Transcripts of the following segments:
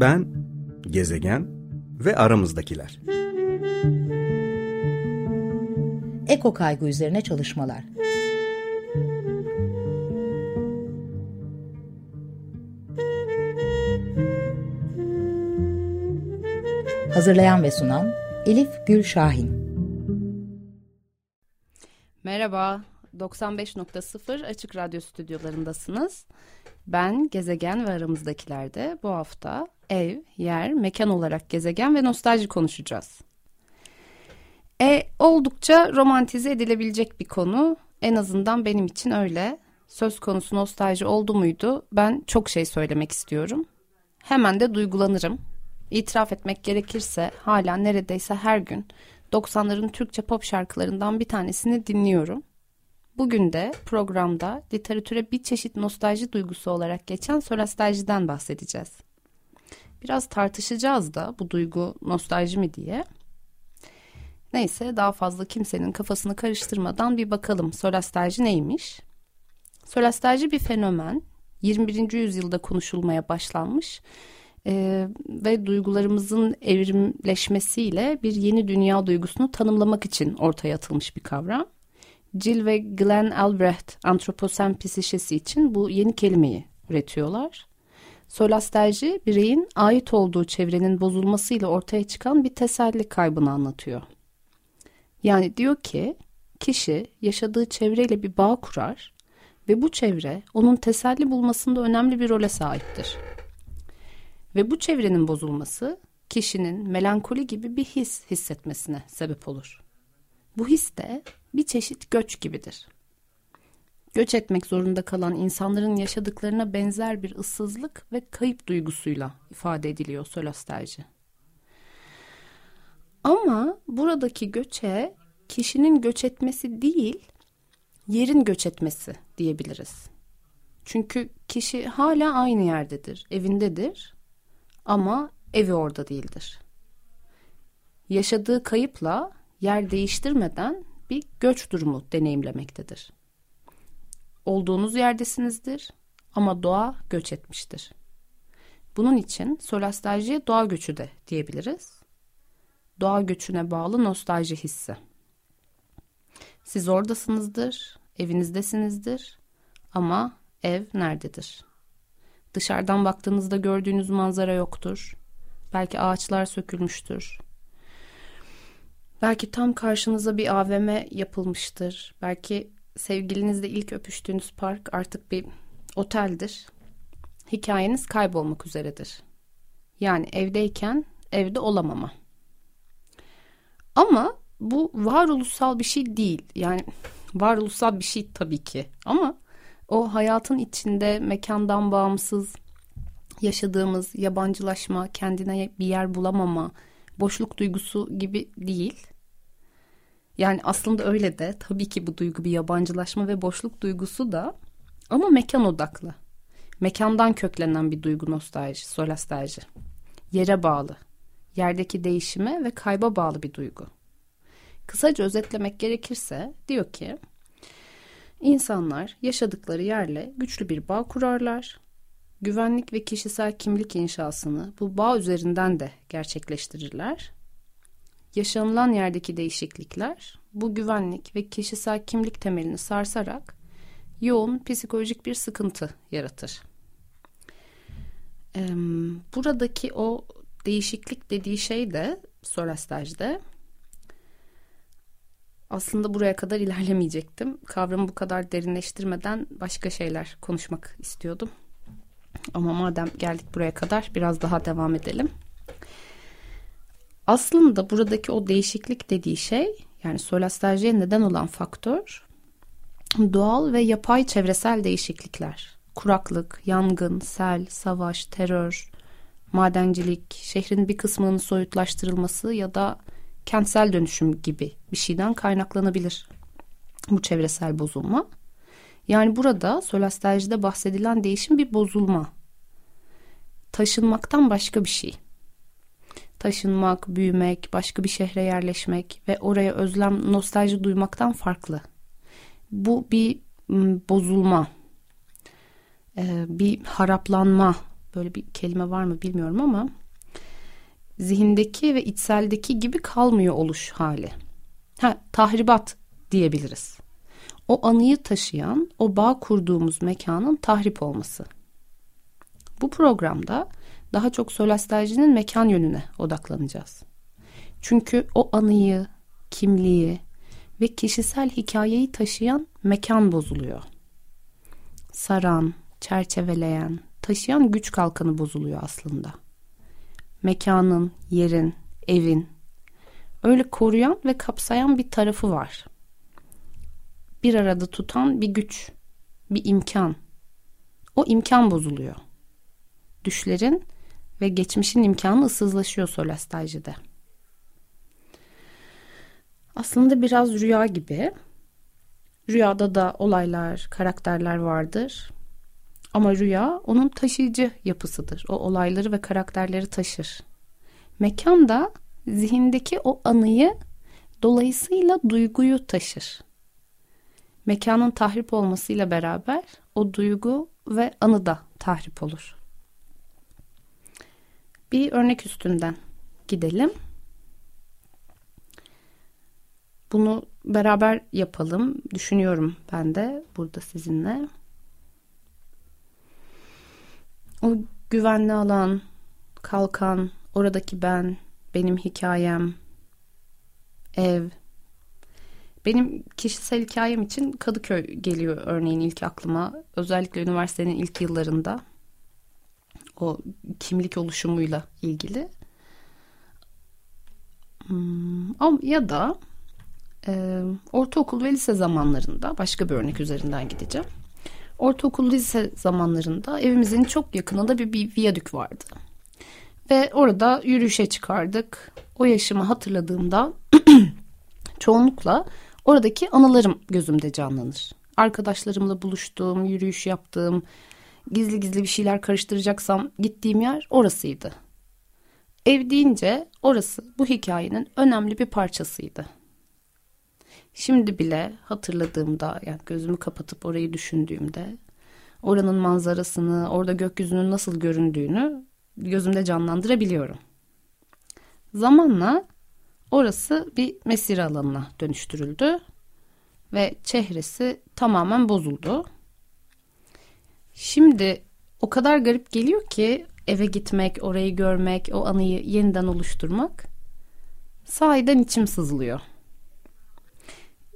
Ben, gezegen ve aramızdakiler. Eko kaygı üzerine çalışmalar. Hazırlayan ve sunan Elif Gül Şahin. Merhaba, 95.0 Açık Radyo stüdyolarındasınız. Ben Gezegen ve aramızdakilerde bu hafta ev, yer, mekan olarak gezegen ve nostalji konuşacağız. E, oldukça romantize edilebilecek bir konu. En azından benim için öyle. Söz konusu nostalji oldu muydu ben çok şey söylemek istiyorum. Hemen de duygulanırım. İtiraf etmek gerekirse hala neredeyse her gün 90'ların Türkçe pop şarkılarından bir tanesini dinliyorum. Bugün de programda literatüre bir çeşit nostalji duygusu olarak geçen solastalji'den bahsedeceğiz. Biraz tartışacağız da bu duygu nostalji mi diye. Neyse daha fazla kimsenin kafasını karıştırmadan bir bakalım solastalji neymiş? Solastalji bir fenomen. 21. yüzyılda konuşulmaya başlanmış e, ve duygularımızın evrimleşmesiyle bir yeni dünya duygusunu tanımlamak için ortaya atılmış bir kavram. Jill ve Glenn Albrecht antroposen psişesi için bu yeni kelimeyi üretiyorlar. Solastalji bireyin ait olduğu çevrenin bozulmasıyla ortaya çıkan bir teselli kaybını anlatıyor. Yani diyor ki kişi yaşadığı çevreyle bir bağ kurar ve bu çevre onun teselli bulmasında önemli bir role sahiptir. Ve bu çevrenin bozulması kişinin melankoli gibi bir his hissetmesine sebep olur. Bu his de bir çeşit göç gibidir. Göç etmek zorunda kalan insanların yaşadıklarına benzer bir ıssızlık ve kayıp duygusuyla ifade ediliyor solastalji. Ama buradaki göçe kişinin göç etmesi değil, yerin göç etmesi diyebiliriz. Çünkü kişi hala aynı yerdedir, evindedir ama evi orada değildir. Yaşadığı kayıpla yer değiştirmeden bir göç durumu deneyimlemektedir. Olduğunuz yerdesinizdir ama doğa göç etmiştir. Bunun için solastaljiye doğa göçü de diyebiliriz. Doğa göçüne bağlı nostalji hissi. Siz oradasınızdır, evinizdesinizdir ama ev nerededir? Dışarıdan baktığınızda gördüğünüz manzara yoktur. Belki ağaçlar sökülmüştür. Belki tam karşınıza bir AVM yapılmıştır. Belki sevgilinizle ilk öpüştüğünüz park artık bir oteldir. Hikayeniz kaybolmak üzeredir. Yani evdeyken evde olamama. Ama bu varoluşsal bir şey değil. Yani varoluşsal bir şey tabii ki. Ama o hayatın içinde mekandan bağımsız yaşadığımız yabancılaşma, kendine bir yer bulamama, boşluk duygusu gibi değil. Yani aslında öyle de tabii ki bu duygu bir yabancılaşma ve boşluk duygusu da ama mekan odaklı. Mekandan köklenen bir duygu nostalji, solastalji. Yere bağlı, yerdeki değişime ve kayba bağlı bir duygu. Kısaca özetlemek gerekirse diyor ki insanlar yaşadıkları yerle güçlü bir bağ kurarlar. Güvenlik ve kişisel kimlik inşasını bu bağ üzerinden de gerçekleştirirler Yaşanılan yerdeki değişiklikler bu güvenlik ve kişisel kimlik temelini sarsarak yoğun psikolojik bir sıkıntı yaratır. buradaki o değişiklik dediği şey de Sorastaj'da aslında buraya kadar ilerlemeyecektim. Kavramı bu kadar derinleştirmeden başka şeyler konuşmak istiyordum. Ama madem geldik buraya kadar biraz daha devam edelim. Aslında buradaki o değişiklik dediği şey yani solastaljiye neden olan faktör doğal ve yapay çevresel değişiklikler. Kuraklık, yangın, sel, savaş, terör, madencilik, şehrin bir kısmının soyutlaştırılması ya da kentsel dönüşüm gibi bir şeyden kaynaklanabilir bu çevresel bozulma. Yani burada solastaljide bahsedilen değişim bir bozulma. Taşınmaktan başka bir şey taşınmak, büyümek, başka bir şehre yerleşmek ve oraya özlem, nostalji duymaktan farklı. Bu bir bozulma, bir haraplanma böyle bir kelime var mı bilmiyorum ama zihindeki ve içseldeki gibi kalmıyor oluş hali. Ha, tahribat diyebiliriz. O anıyı taşıyan, o bağ kurduğumuz mekanın tahrip olması. Bu programda daha çok solastalcinin mekan yönüne odaklanacağız. Çünkü o anıyı, kimliği ve kişisel hikayeyi taşıyan mekan bozuluyor. Saran, çerçeveleyen, taşıyan güç kalkanı bozuluyor aslında. Mekanın, yerin, evin öyle koruyan ve kapsayan bir tarafı var. Bir arada tutan bir güç, bir imkan. O imkan bozuluyor. Düşlerin ve geçmişin imkanı ıssızlaşıyor solastajide. Aslında biraz rüya gibi. Rüyada da olaylar, karakterler vardır. Ama rüya onun taşıyıcı yapısıdır. O olayları ve karakterleri taşır. Mekan da zihindeki o anıyı dolayısıyla duyguyu taşır. Mekanın tahrip olmasıyla beraber o duygu ve anı da tahrip olur. Bir örnek üstünden gidelim. Bunu beraber yapalım. Düşünüyorum ben de burada sizinle. O güvenli alan, kalkan, oradaki ben, benim hikayem, ev. Benim kişisel hikayem için Kadıköy geliyor örneğin ilk aklıma. Özellikle üniversitenin ilk yıllarında o kimlik oluşumuyla ilgili. Hmm, ya da e, ortaokul ve lise zamanlarında başka bir örnek üzerinden gideceğim. Ortaokul lise zamanlarında evimizin çok yakınında bir, bir viyadük vardı. Ve orada yürüyüşe çıkardık. O yaşımı hatırladığımda çoğunlukla oradaki anılarım gözümde canlanır. Arkadaşlarımla buluştuğum, yürüyüş yaptığım, gizli gizli bir şeyler karıştıracaksam gittiğim yer orasıydı. Ev deyince orası bu hikayenin önemli bir parçasıydı. Şimdi bile hatırladığımda yani gözümü kapatıp orayı düşündüğümde oranın manzarasını, orada gökyüzünün nasıl göründüğünü gözümde canlandırabiliyorum. Zamanla orası bir mesire alanına dönüştürüldü ve çehresi tamamen bozuldu. Şimdi o kadar garip geliyor ki eve gitmek, orayı görmek, o anıyı yeniden oluşturmak sahiden içim sızlıyor.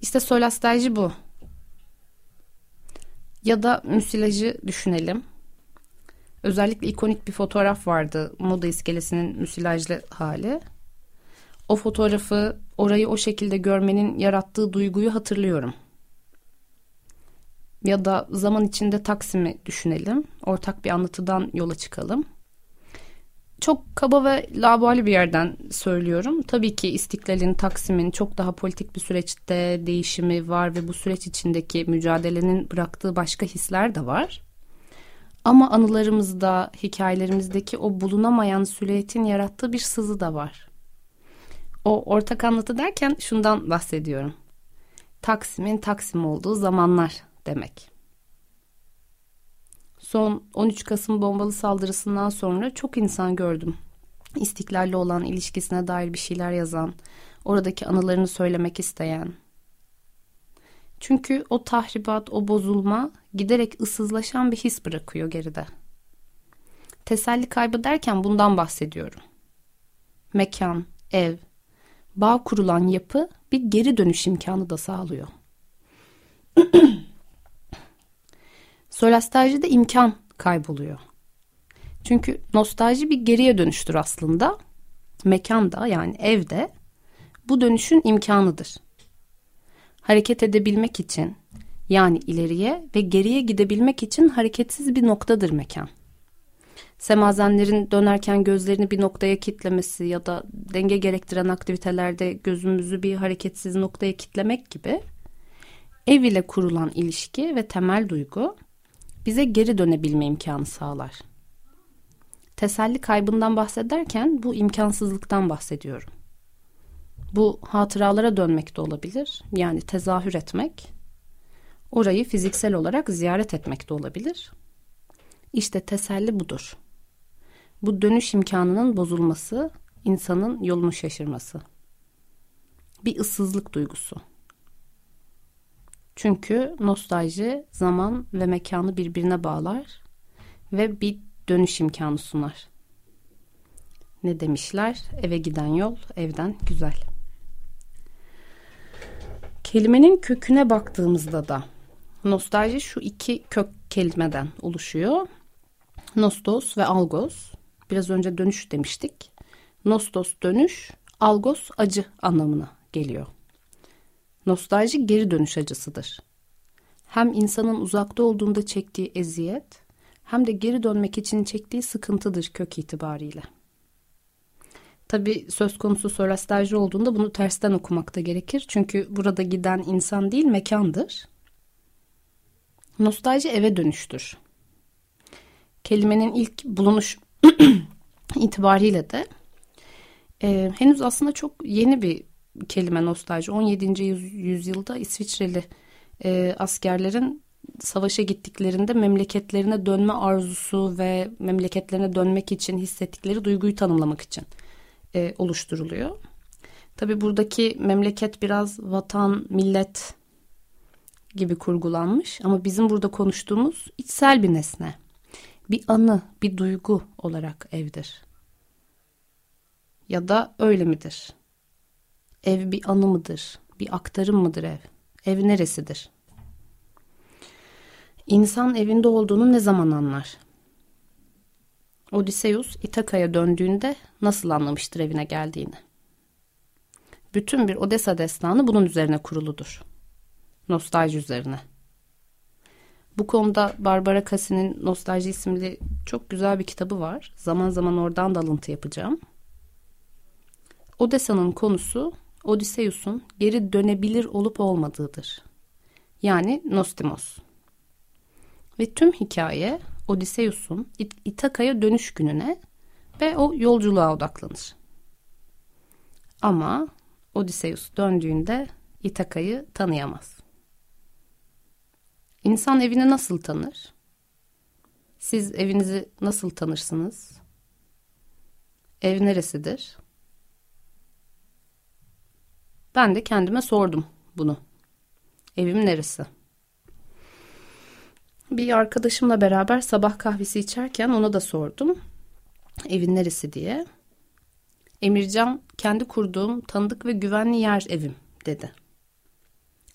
İşte solastalji bu. Ya da müsilajı düşünelim. Özellikle ikonik bir fotoğraf vardı. Moda iskelesinin müsilajlı hali. O fotoğrafı, orayı o şekilde görmenin yarattığı duyguyu hatırlıyorum. Ya da zaman içinde Taksim'i düşünelim. Ortak bir anlatıdan yola çıkalım. Çok kaba ve labali bir yerden söylüyorum. Tabii ki İstiklal'in, Taksim'in çok daha politik bir süreçte değişimi var ve bu süreç içindeki mücadelenin bıraktığı başka hisler de var. Ama anılarımızda, hikayelerimizdeki o bulunamayan silüetin yarattığı bir sızı da var. O ortak anlatı derken şundan bahsediyorum. Taksim'in Taksim olduğu zamanlar demek. Son 13 Kasım bombalı saldırısından sonra çok insan gördüm. İstiklal'le olan ilişkisine dair bir şeyler yazan, oradaki anılarını söylemek isteyen. Çünkü o tahribat, o bozulma giderek ıssızlaşan bir his bırakıyor geride. Teselli kaybı derken bundan bahsediyorum. Mekan, ev, bağ kurulan yapı bir geri dönüş imkanı da sağlıyor. Solastalji imkan kayboluyor. Çünkü nostalji bir geriye dönüştür aslında. Mekanda yani evde bu dönüşün imkanıdır. Hareket edebilmek için yani ileriye ve geriye gidebilmek için hareketsiz bir noktadır mekan. Semazenlerin dönerken gözlerini bir noktaya kitlemesi ya da denge gerektiren aktivitelerde gözümüzü bir hareketsiz noktaya kitlemek gibi ev ile kurulan ilişki ve temel duygu bize geri dönebilme imkanı sağlar. Teselli kaybından bahsederken bu imkansızlıktan bahsediyorum. Bu hatıralara dönmek de olabilir. Yani tezahür etmek. Orayı fiziksel olarak ziyaret etmek de olabilir. İşte teselli budur. Bu dönüş imkanının bozulması, insanın yolunu şaşırması. Bir ıssızlık duygusu. Çünkü nostalji zaman ve mekanı birbirine bağlar ve bir dönüş imkanı sunar. Ne demişler? Eve giden yol evden güzel. Kelimenin köküne baktığımızda da nostalji şu iki kök kelimeden oluşuyor. Nostos ve algos. Biraz önce dönüş demiştik. Nostos dönüş, algos acı anlamına geliyor. Nostalji geri dönüş acısıdır. Hem insanın uzakta olduğunda çektiği eziyet hem de geri dönmek için çektiği sıkıntıdır kök itibariyle. Tabi söz konusu sorastajı olduğunda bunu tersten okumakta gerekir. Çünkü burada giden insan değil mekandır. Nostalji eve dönüştür. Kelimenin ilk bulunuş itibariyle de e, henüz aslında çok yeni bir kelime nostalji. 17. yüzyılda İsviçreli e, askerlerin savaşa gittiklerinde memleketlerine dönme arzusu ve memleketlerine dönmek için hissettikleri duyguyu tanımlamak için e, oluşturuluyor. Tabi buradaki memleket biraz vatan, millet gibi kurgulanmış ama bizim burada konuştuğumuz içsel bir nesne. Bir anı, bir duygu olarak evdir. Ya da öyle midir? Ev bir anı mıdır? Bir aktarım mıdır ev? Ev neresidir? İnsan evinde olduğunu ne zaman anlar? Odysseus İtaka'ya döndüğünde nasıl anlamıştır evine geldiğini? Bütün bir Odessa destanı bunun üzerine kuruludur. Nostalji üzerine. Bu konuda Barbara Cassie'nin Nostalji isimli çok güzel bir kitabı var. Zaman zaman oradan da alıntı yapacağım. Odessa'nın konusu Odysseus'un geri dönebilir olup olmadığıdır. Yani Nostimos. Ve tüm hikaye Odysseus'un İtaka'ya dönüş gününe ve o yolculuğa odaklanır. Ama Odysseus döndüğünde İtaka'yı tanıyamaz. İnsan evini nasıl tanır? Siz evinizi nasıl tanırsınız? Ev neresidir? Ben de kendime sordum bunu. Evim neresi? Bir arkadaşımla beraber sabah kahvesi içerken ona da sordum. Evin neresi diye. Emircan kendi kurduğum tanıdık ve güvenli yer evim dedi.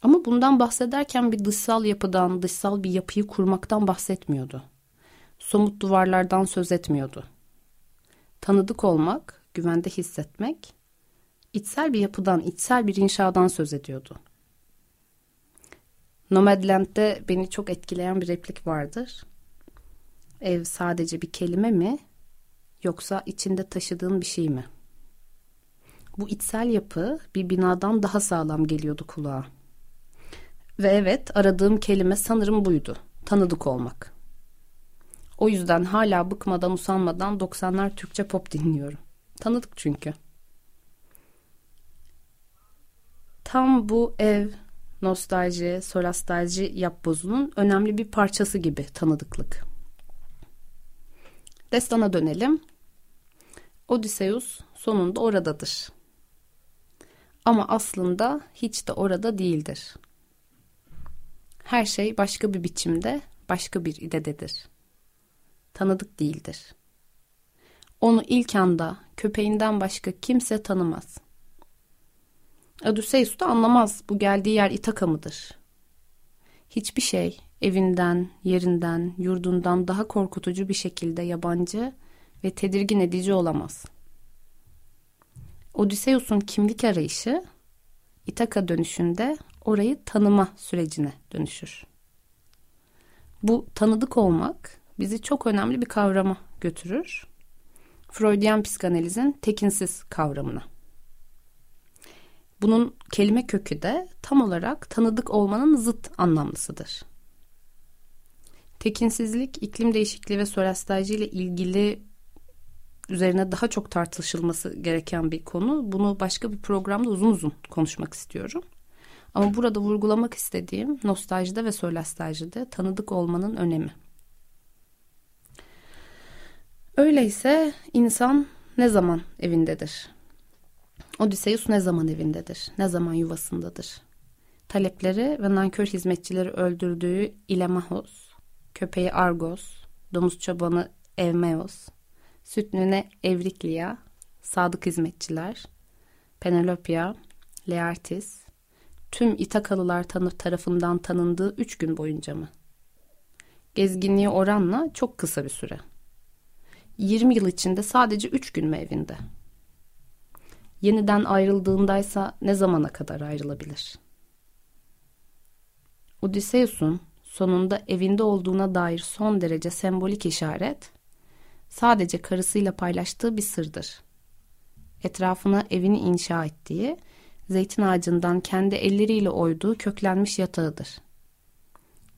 Ama bundan bahsederken bir dışsal yapıdan, dışsal bir yapıyı kurmaktan bahsetmiyordu. Somut duvarlardan söz etmiyordu. Tanıdık olmak, güvende hissetmek, içsel bir yapıdan, içsel bir inşadan söz ediyordu. Nomadland'de beni çok etkileyen bir replik vardır. Ev sadece bir kelime mi yoksa içinde taşıdığın bir şey mi? Bu içsel yapı bir binadan daha sağlam geliyordu kulağa. Ve evet aradığım kelime sanırım buydu. Tanıdık olmak. O yüzden hala bıkmadan usanmadan 90'lar Türkçe pop dinliyorum. Tanıdık çünkü. Tam bu ev, nostalji, solastalji yapbozunun önemli bir parçası gibi tanıdıklık. Destana dönelim. Odysseus sonunda oradadır. Ama aslında hiç de orada değildir. Her şey başka bir biçimde, başka bir idededir. Tanıdık değildir. Onu ilk anda köpeğinden başka kimse tanımaz. Odysseus da anlamaz bu geldiği yer İtaka mıdır? Hiçbir şey evinden, yerinden, yurdundan daha korkutucu bir şekilde yabancı ve tedirgin edici olamaz. Odysseus'un kimlik arayışı İtaka dönüşünde orayı tanıma sürecine dönüşür. Bu tanıdık olmak bizi çok önemli bir kavrama götürür. Freudian psikanalizin tekinsiz kavramına. Bunun kelime kökü de tam olarak tanıdık olmanın zıt anlamlısıdır. Tekinsizlik, iklim değişikliği ve sorastajı ile ilgili üzerine daha çok tartışılması gereken bir konu. Bunu başka bir programda uzun uzun konuşmak istiyorum. Ama burada vurgulamak istediğim nostaljide ve solastajide tanıdık olmanın önemi. Öyleyse insan ne zaman evindedir? Odysseus ne zaman evindedir? Ne zaman yuvasındadır? Talepleri ve nankör hizmetçileri öldürdüğü Ilemahos, köpeği Argos, domuz çobanı Evmeos, sütnüne Evriklia, sadık hizmetçiler, Penelopia, Leartis, tüm İtakalılar tanı tarafından tanındığı üç gün boyunca mı? Gezginliği oranla çok kısa bir süre. 20 yıl içinde sadece üç gün mü evinde? Yeniden ayrıldığındaysa ne zamana kadar ayrılabilir? Odysseus'un sonunda evinde olduğuna dair son derece sembolik işaret sadece karısıyla paylaştığı bir sırdır. Etrafına evini inşa ettiği, zeytin ağacından kendi elleriyle oyduğu köklenmiş yatağıdır.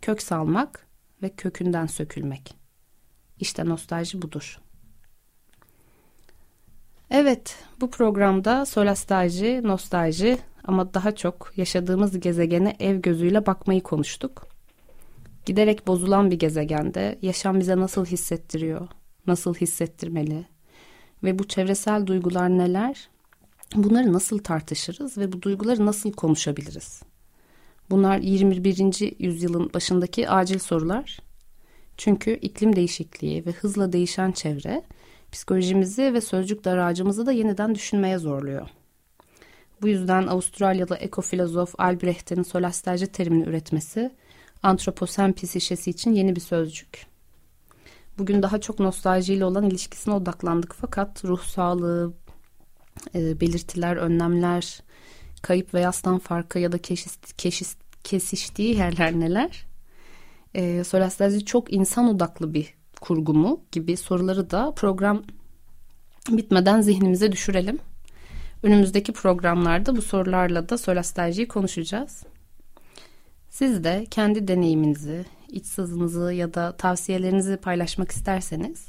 Kök salmak ve kökünden sökülmek. İşte nostalji budur. Evet, bu programda solastalji, nostalji ama daha çok yaşadığımız gezegene ev gözüyle bakmayı konuştuk. Giderek bozulan bir gezegende yaşam bize nasıl hissettiriyor, nasıl hissettirmeli ve bu çevresel duygular neler? Bunları nasıl tartışırız ve bu duyguları nasıl konuşabiliriz? Bunlar 21. yüzyılın başındaki acil sorular. Çünkü iklim değişikliği ve hızla değişen çevre psikolojimizi ve sözcük daracımızı da yeniden düşünmeye zorluyor. Bu yüzden Avustralyalı ekofilozof Albrecht'in solastalji terimini üretmesi antroposen psişesi için yeni bir sözcük. Bugün daha çok nostaljiyle olan ilişkisine odaklandık fakat ruh sağlığı, e, belirtiler, önlemler, kayıp ve yastan farkı ya da keşis, keşis, kesiştiği yerler neler? E, solastalji çok insan odaklı bir kurgu mu gibi soruları da program bitmeden zihnimize düşürelim. Önümüzdeki programlarda bu sorularla da solastaljiyi konuşacağız. Siz de kendi deneyiminizi, iç sızınızı ya da tavsiyelerinizi paylaşmak isterseniz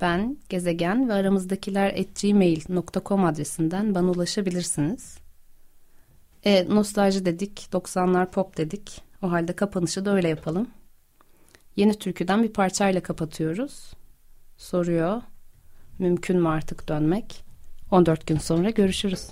ben gezegen ve aramızdakiler gmail.com adresinden bana ulaşabilirsiniz. E, nostalji dedik, 90'lar pop dedik. O halde kapanışı da öyle yapalım. Yeni türküden bir parçayla kapatıyoruz. Soruyor, mümkün mü artık dönmek? 14 gün sonra görüşürüz.